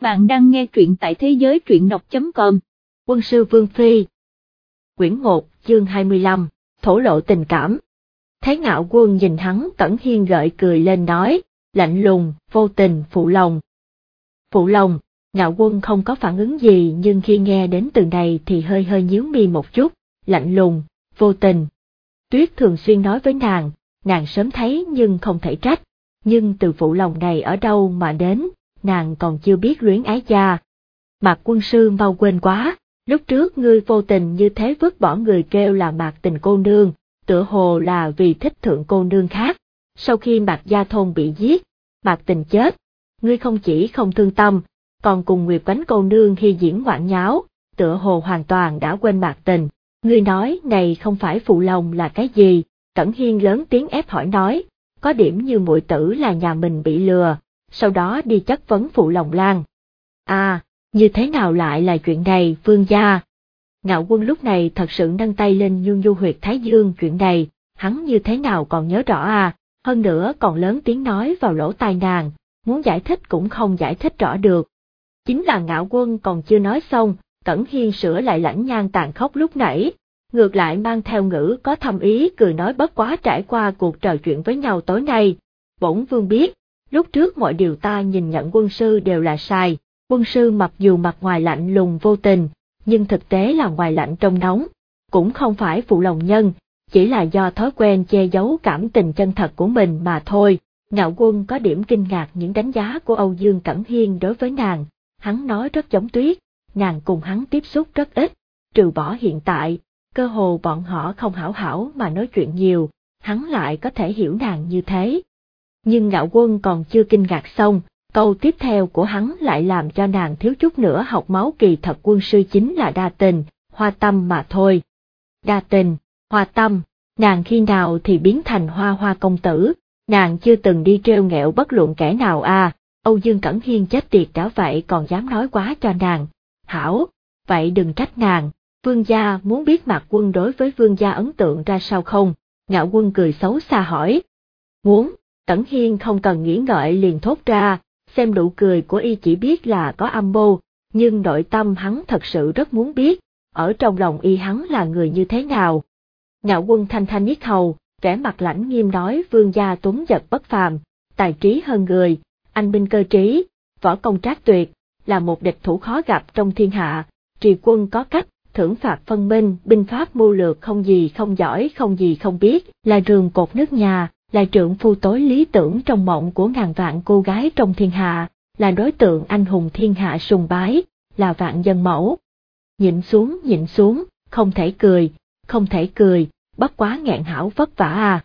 Bạn đang nghe truyện tại thế giới truyện đọc.com. Quân sư Vương Phi Quyển 1, chương 25, thổ lộ tình cảm. Thái ngạo quân nhìn hắn tẩn hiên gợi cười lên nói, lạnh lùng, vô tình, phụ lòng. Phụ lòng, ngạo quân không có phản ứng gì nhưng khi nghe đến từ này thì hơi hơi nhíu mi một chút, lạnh lùng, vô tình. Tuyết thường xuyên nói với nàng, nàng sớm thấy nhưng không thể trách, nhưng từ phụ lòng này ở đâu mà đến, nàng còn chưa biết luyến ái cha. Mạc quân sư mau quên quá, lúc trước ngươi vô tình như thế vứt bỏ người kêu là mạc tình cô nương, tựa hồ là vì thích thượng cô nương khác. Sau khi mạc gia thôn bị giết, mạc tình chết, ngươi không chỉ không thương tâm, còn cùng Nguyệt Quánh cô nương khi diễn ngoạn nháo, tựa hồ hoàn toàn đã quên mạc tình. Ngươi nói này không phải phụ lòng là cái gì, Cẩn Hiên lớn tiếng ép hỏi nói, có điểm như muội tử là nhà mình bị lừa, sau đó đi chất vấn phụ lòng lan. À, như thế nào lại là chuyện này, vương gia? Ngạo quân lúc này thật sự nâng tay lên nhung du huyệt Thái Dương chuyện này, hắn như thế nào còn nhớ rõ à, hơn nữa còn lớn tiếng nói vào lỗ tai nàng, muốn giải thích cũng không giải thích rõ được. Chính là ngạo quân còn chưa nói xong, Cẩn Hiên sửa lại lãnh nhan tàn khốc lúc nãy, ngược lại mang theo ngữ có thầm ý cười nói bất quá trải qua cuộc trò chuyện với nhau tối nay. Bổn vương biết, lúc trước mọi điều ta nhìn nhận quân sư đều là sai, quân sư mặc dù mặt ngoài lạnh lùng vô tình, nhưng thực tế là ngoài lạnh trong nóng, cũng không phải phụ lòng nhân, chỉ là do thói quen che giấu cảm tình chân thật của mình mà thôi. Ngạo quân có điểm kinh ngạc những đánh giá của Âu Dương Cẩn Hiên đối với nàng, hắn nói rất giống tuyết, nàng cùng hắn tiếp xúc rất ít, trừ bỏ hiện tại, cơ hồ bọn họ không hảo hảo mà nói chuyện nhiều, hắn lại có thể hiểu nàng như thế, nhưng ngạo quân còn chưa kinh ngạc xong, câu tiếp theo của hắn lại làm cho nàng thiếu chút nữa học máu kỳ thật quân sư chính là đa tình, hoa tâm mà thôi. Đa tình, hoa tâm, nàng khi nào thì biến thành hoa hoa công tử, nàng chưa từng đi treo nghẹo bất luận kẻ nào à, Âu Dương Cẩn Hiên chết tiệt đã vậy còn dám nói quá cho nàng. Hảo, vậy đừng trách nàng, vương gia muốn biết mặt quân đối với vương gia ấn tượng ra sao không? Ngạo quân cười xấu xa hỏi. Muốn, Tẩn Hiên không cần nghĩ ngợi liền thốt ra, xem nụ cười của y chỉ biết là có âm mưu, nhưng nội tâm hắn thật sự rất muốn biết, ở trong lòng y hắn là người như thế nào. Ngạo quân thanh thanh nhất hầu, vẻ mặt lãnh nghiêm nói vương gia tuấn giật bất phàm, tài trí hơn người, anh binh cơ trí, võ công trác tuyệt, là một địch thủ khó gặp trong thiên hạ, trì quân có cách, thưởng phạt phân minh, binh pháp mưu lược không gì không giỏi không gì không biết, là rường cột nước nhà, là trượng phu tối lý tưởng trong mộng của ngàn vạn cô gái trong thiên hạ, là đối tượng anh hùng thiên hạ sùng bái, là vạn dân mẫu. Nhịn xuống nhịn xuống, không thể cười, không thể cười, bất quá ngạn hảo vất vả à.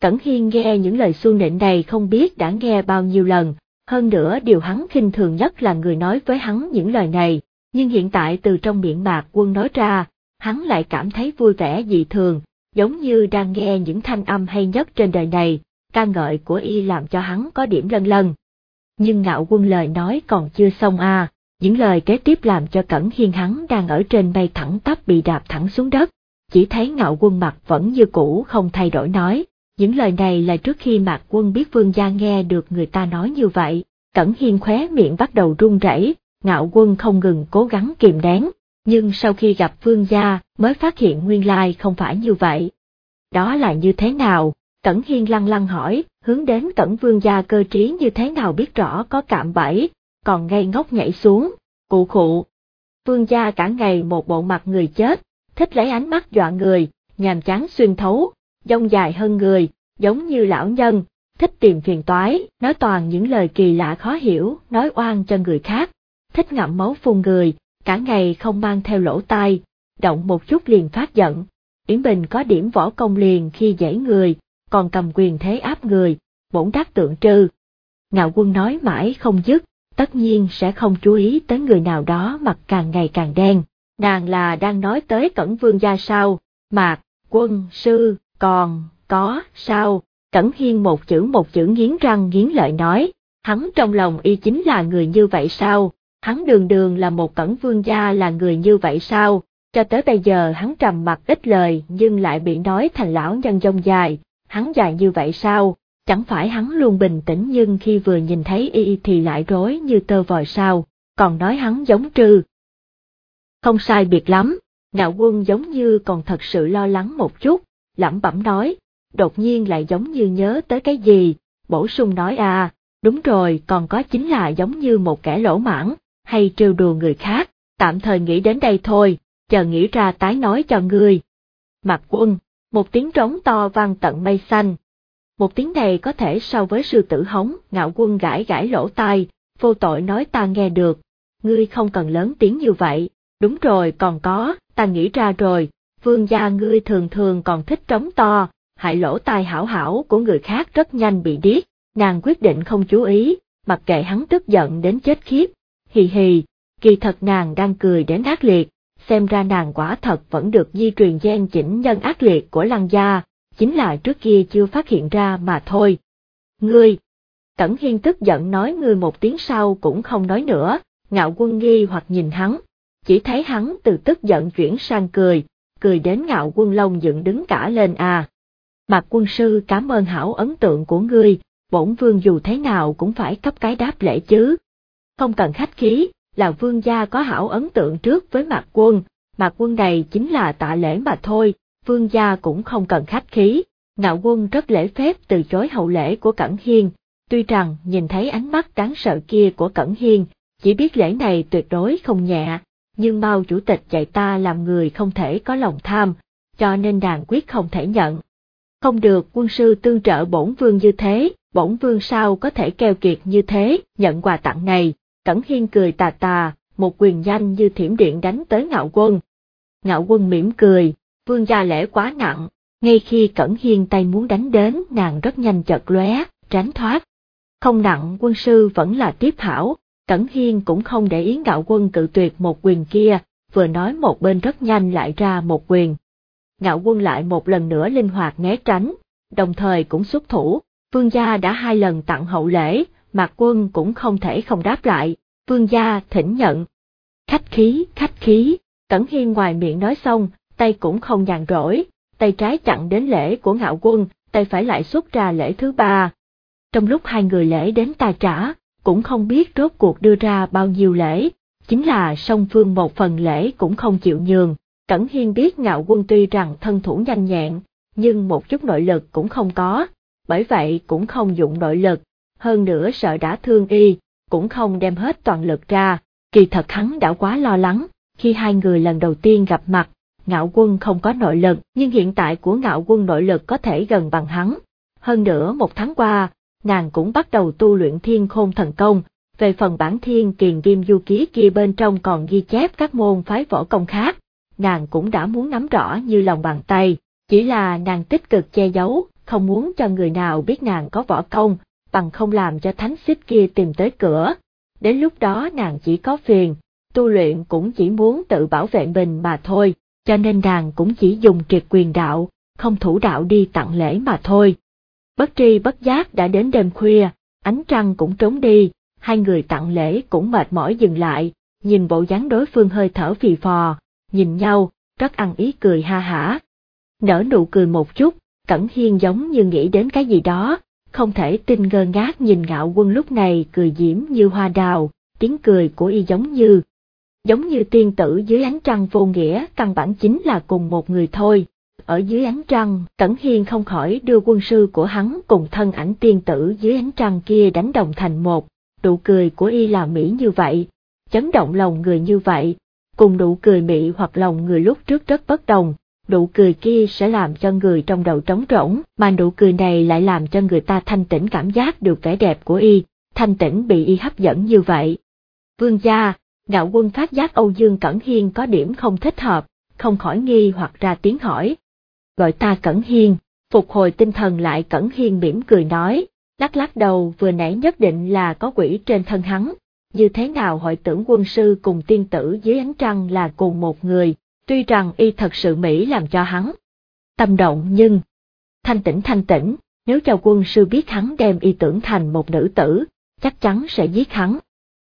Cẩn Hiên nghe những lời xu nịnh này không biết đã nghe bao nhiêu lần, hơn nữa điều hắn khinh thường nhất là người nói với hắn những lời này, nhưng hiện tại từ trong miệng mạc quân nói ra, hắn lại cảm thấy vui vẻ dị thường, giống như đang nghe những thanh âm hay nhất trên đời này, ca ngợi của y làm cho hắn có điểm lân lân. Nhưng ngạo quân lời nói còn chưa xong à, những lời kế tiếp làm cho Cẩn Hiên hắn đang ở trên bay thẳng tắp bị đạp thẳng xuống đất, chỉ thấy ngạo quân mặt vẫn như cũ không thay đổi nói, những lời này là trước khi mạc quân biết vương gia nghe được người ta nói như vậy, Cẩn Hiên khóe miệng bắt đầu run rẩy, ngạo quân không ngừng cố gắng kìm nén, nhưng sau khi gặp vương gia mới phát hiện nguyên lai không phải như vậy. Đó là như thế nào? Cẩn Hiên lăng lăng hỏi, hướng đến Cẩn Vương gia cơ trí như thế nào biết rõ có cạm bẫy, còn ngây ngốc nhảy xuống, cụ khụ. Vương gia cả ngày một bộ mặt người chết, thích lấy ánh mắt dọa người, nhàm chán xuyên thấu, dông dài hơn người, giống như lão nhân, thích tìm phiền toái, nói toàn những lời kỳ lạ khó hiểu, nói oan cho người khác, thích ngậm máu phun người, cả ngày không mang theo lỗ tai, động một chút liền phát giận. Yến Bình có điểm võ công liền khi dãy người, còn cầm quyền thế áp người, bổn đắc tượng trư. Ngạo quân nói mãi không dứt, tất nhiên sẽ không chú ý tới người nào đó mặt càng ngày càng đen. Nàng là đang nói tới Cẩn Vương gia sao, mạc, quân, sư, còn, có, sao, Cẩn Hiên một chữ một chữ nghiến răng nghiến lợi nói, hắn trong lòng y chính là người như vậy sao, hắn đường đường là một cẩn vương gia là người như vậy sao, cho tới bây giờ hắn trầm mặt ít lời nhưng lại bị nói thành lão nhân dông dài, hắn dài như vậy sao, chẳng phải hắn luôn bình tĩnh nhưng khi vừa nhìn thấy y thì lại rối như tơ vòi sao, còn nói hắn giống trư. Không sai biệt lắm, ngạo quân giống như còn thật sự lo lắng một chút, lẩm bẩm nói, đột nhiên lại giống như nhớ tới cái gì, bổ sung nói à, đúng rồi còn có chính là giống như một kẻ lỗ mãng hay trêu đùa người khác, tạm thời nghĩ đến đây thôi, chờ nghĩ ra tái nói cho ngươi. Mặt quân, một tiếng trống to vang tận mây xanh. Một tiếng này có thể so với sư tử hống, ngạo quân gãi gãi lỗ tai, vô tội nói ta nghe được, ngươi không cần lớn tiếng như vậy, đúng rồi còn có, ta nghĩ ra rồi, vương gia ngươi thường thường còn thích trống to, hại lỗ tai hảo hảo của người khác rất nhanh bị điếc, nàng quyết định không chú ý, mặc kệ hắn tức giận đến chết khiếp, hì hì, kỳ thật nàng đang cười đến ác liệt, xem ra nàng quả thật vẫn được di truyền gen chỉnh nhân ác liệt của lăng gia, chính là trước kia chưa phát hiện ra mà thôi. Ngươi! Cẩn Hiên tức giận nói ngươi một tiếng sau cũng không nói nữa, ngạo quân nghi hoặc nhìn hắn, chỉ thấy hắn từ tức giận chuyển sang cười, cười đến ngạo quân lông dựng đứng cả lên à. Mạc quân sư cảm ơn hảo ấn tượng của ngươi, bổn vương dù thế nào cũng phải cấp cái đáp lễ chứ. Không cần khách khí, là vương gia có hảo ấn tượng trước với mạc quân, mạc quân này chính là tạ lễ mà thôi, vương gia cũng không cần khách khí. Ngạo quân rất lễ phép từ chối hậu lễ của Cẩn Hiên, tuy rằng nhìn thấy ánh mắt đáng sợ kia của Cẩn Hiên, chỉ biết lễ này tuyệt đối không nhẹ, nhưng Mao chủ tịch dạy ta làm người không thể có lòng tham, cho nên nàng quyết không thể nhận. Không được quân sư tương trợ bổn vương như thế, bổn vương sao có thể keo kiệt như thế, nhận quà tặng này, Cẩn Hiên cười tà tà, một quyền nhanh như thiểm điện đánh tới ngạo quân. Ngạo quân mỉm cười, vương gia lễ quá nặng, ngay khi Cẩn Hiên tay muốn đánh đến nàng rất nhanh chợt lóe, tránh thoát. Không nặng quân sư vẫn là tiếp hảo, Cẩn Hiên cũng không để ý ngạo quân cự tuyệt một quyền kia, vừa nói một bên rất nhanh lại ra một quyền. Ngạo quân lại một lần nữa linh hoạt né tránh, đồng thời cũng xuất thủ, vương gia đã hai lần tặng hậu lễ, mạc quân cũng không thể không đáp lại, vương gia thỉnh nhận. Khách khí, khách khí, Cẩn Hiên ngoài miệng nói xong, tay cũng không nhàn rỗi, tay trái chặn đến lễ của ngạo quân, tay phải lại xuất ra lễ thứ ba. Trong lúc hai người lễ đến ta trả, cũng không biết rốt cuộc đưa ra bao nhiêu lễ, chính là song phương một phần lễ cũng không chịu nhường. Cẩn Hiên biết ngạo quân tuy rằng thân thủ nhanh nhẹn, nhưng một chút nội lực cũng không có, bởi vậy cũng không dụng nội lực, hơn nữa sợ đã thương y, cũng không đem hết toàn lực ra, kỳ thật hắn đã quá lo lắng, khi hai người lần đầu tiên gặp mặt, ngạo quân không có nội lực, nhưng hiện tại của ngạo quân nội lực có thể gần bằng hắn. Hơn nữa một tháng qua, nàng cũng bắt đầu tu luyện thiên khôn thần công, về phần bản thiên kiền kim du ký kia bên trong còn ghi chép các môn phái võ công khác, nàng cũng đã muốn nắm rõ như lòng bàn tay, chỉ là nàng tích cực che giấu, không muốn cho người nào biết nàng có võ công, bằng không làm cho thánh xích kia tìm tới cửa. Đến lúc đó nàng chỉ có phiền, tu luyện cũng chỉ muốn tự bảo vệ mình mà thôi, cho nên nàng cũng chỉ dùng triệt quyền đạo, không thủ đạo đi tặng lễ mà thôi. Bất tri bất giác đã đến đêm khuya, ánh trăng cũng trốn đi, hai người tặng lễ cũng mệt mỏi dừng lại, nhìn bộ dáng đối phương hơi thở phì phò, nhìn nhau, rất ăn ý cười ha hả. Nở nụ cười một chút, Cẩn Hiên giống như nghĩ đến cái gì đó, không thể tin ngơ ngác nhìn ngạo quân lúc này cười diễm như hoa đào, tiếng cười của y giống như, giống như tiên tử dưới ánh trăng vô nghĩa căn bản chính là cùng một người thôi. Ở dưới ánh trăng, Cẩn Hiên không khỏi đưa quân sư của hắn cùng thân ảnh tiên tử dưới ánh trăng kia đánh đồng thành một, nụ cười của y là mỹ như vậy, chấn động lòng người như vậy, cùng nụ cười mỹ hoặc lòng người lúc trước rất bất đồng, nụ cười kia sẽ làm cho người trong đầu trống rỗng, mà nụ cười này lại làm cho người ta thanh tĩnh cảm giác được vẻ đẹp của y, thanh tĩnh bị y hấp dẫn như vậy. Vương gia, ngạo quân phát giác Âu Dương Cẩn Hiên có điểm không thích hợp, không khỏi nghi hoặc ra tiếng hỏi. Gọi ta Cẩn Hiên, phục hồi tinh thần lại Cẩn Hiên mỉm cười nói, lắc lắc đầu vừa nãy nhất định là có quỷ trên thân hắn, như thế nào hội tưởng quân sư cùng tiên tử dưới ánh trăng là cùng một người, tuy rằng y thật sự Mỹ làm cho hắn tâm động nhưng thanh tĩnh thanh tĩnh, nếu cho quân sư biết hắn đem y tưởng thành một nữ tử, chắc chắn sẽ giết hắn.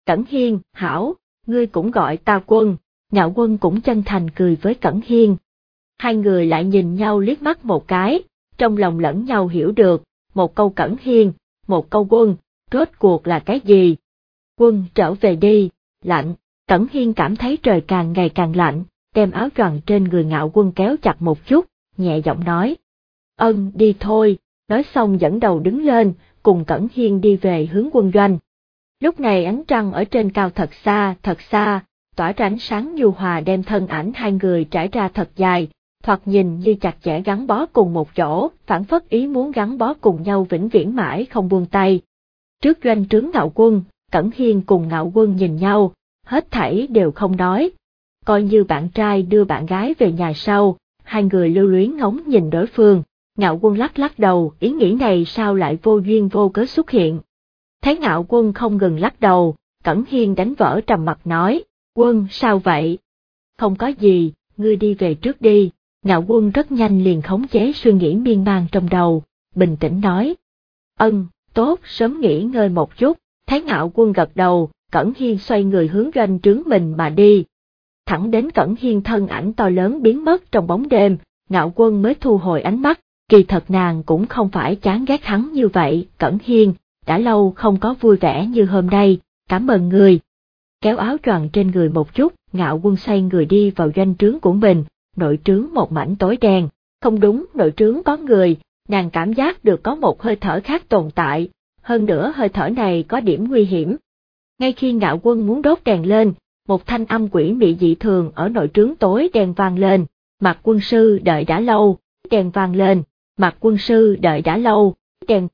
Cẩn Hiên, hảo, ngươi cũng gọi ta quân, ngạo quân cũng chân thành cười với Cẩn Hiên. Hai người lại nhìn nhau liếc mắt một cái, trong lòng lẫn nhau hiểu được, một câu Cẩn Hiên, một câu quân, rốt cuộc là cái gì? Quân trở về đi, lạnh, Cẩn Hiên cảm thấy trời càng ngày càng lạnh, đem áo choàng trên người ngạo quân kéo chặt một chút, nhẹ giọng nói. Ân đi thôi, nói xong dẫn đầu đứng lên, cùng Cẩn Hiên đi về hướng quân doanh. Lúc này ánh trăng ở trên cao thật xa, thật xa, tỏa ra ánh sáng nhu hòa đem thân ảnh hai người trải ra thật dài, thoạt nhìn như chặt chẽ gắn bó cùng một chỗ, phản phất ý muốn gắn bó cùng nhau vĩnh viễn mãi không buông tay. Trước doanh trướng ngạo quân, Cẩn Hiên cùng ngạo quân nhìn nhau, hết thảy đều không nói. Coi như bạn trai đưa bạn gái về nhà sau, hai người lưu luyến ngóng nhìn đối phương, ngạo quân lắc lắc đầu, ý nghĩ này sao lại vô duyên vô cớ xuất hiện. Thấy ngạo quân không ngừng lắc đầu, Cẩn Hiên đánh vỡ trầm mặt nói, quân sao vậy? Không có gì, ngươi đi về trước đi, ngạo quân rất nhanh liền khống chế suy nghĩ miên man trong đầu, bình tĩnh nói. Ân, tốt, sớm nghỉ ngơi một chút, thấy ngạo quân gật đầu, Cẩn Hiên xoay người hướng doanh trướng mình mà đi. Thẳng đến Cẩn Hiên thân ảnh to lớn biến mất trong bóng đêm, ngạo quân mới thu hồi ánh mắt, kỳ thật nàng cũng không phải chán ghét hắn như vậy, Cẩn Hiên, đã lâu không có vui vẻ như hôm nay, cảm ơn người. Kéo áo choàng trên người một chút, ngạo quân xoay người đi vào doanh trướng của mình, nội trướng một mảnh tối đen, không đúng nội trướng có người, nàng cảm giác được có một hơi thở khác tồn tại, hơn nữa hơi thở này có điểm nguy hiểm. Ngay khi ngạo quân muốn đốt đèn lên, một thanh âm quỷ mị dị thường ở nội trướng tối đèn vang lên, mặt quân sư đợi đã lâu, đèn vang lên, mặt quân sư đợi đã lâu, đèn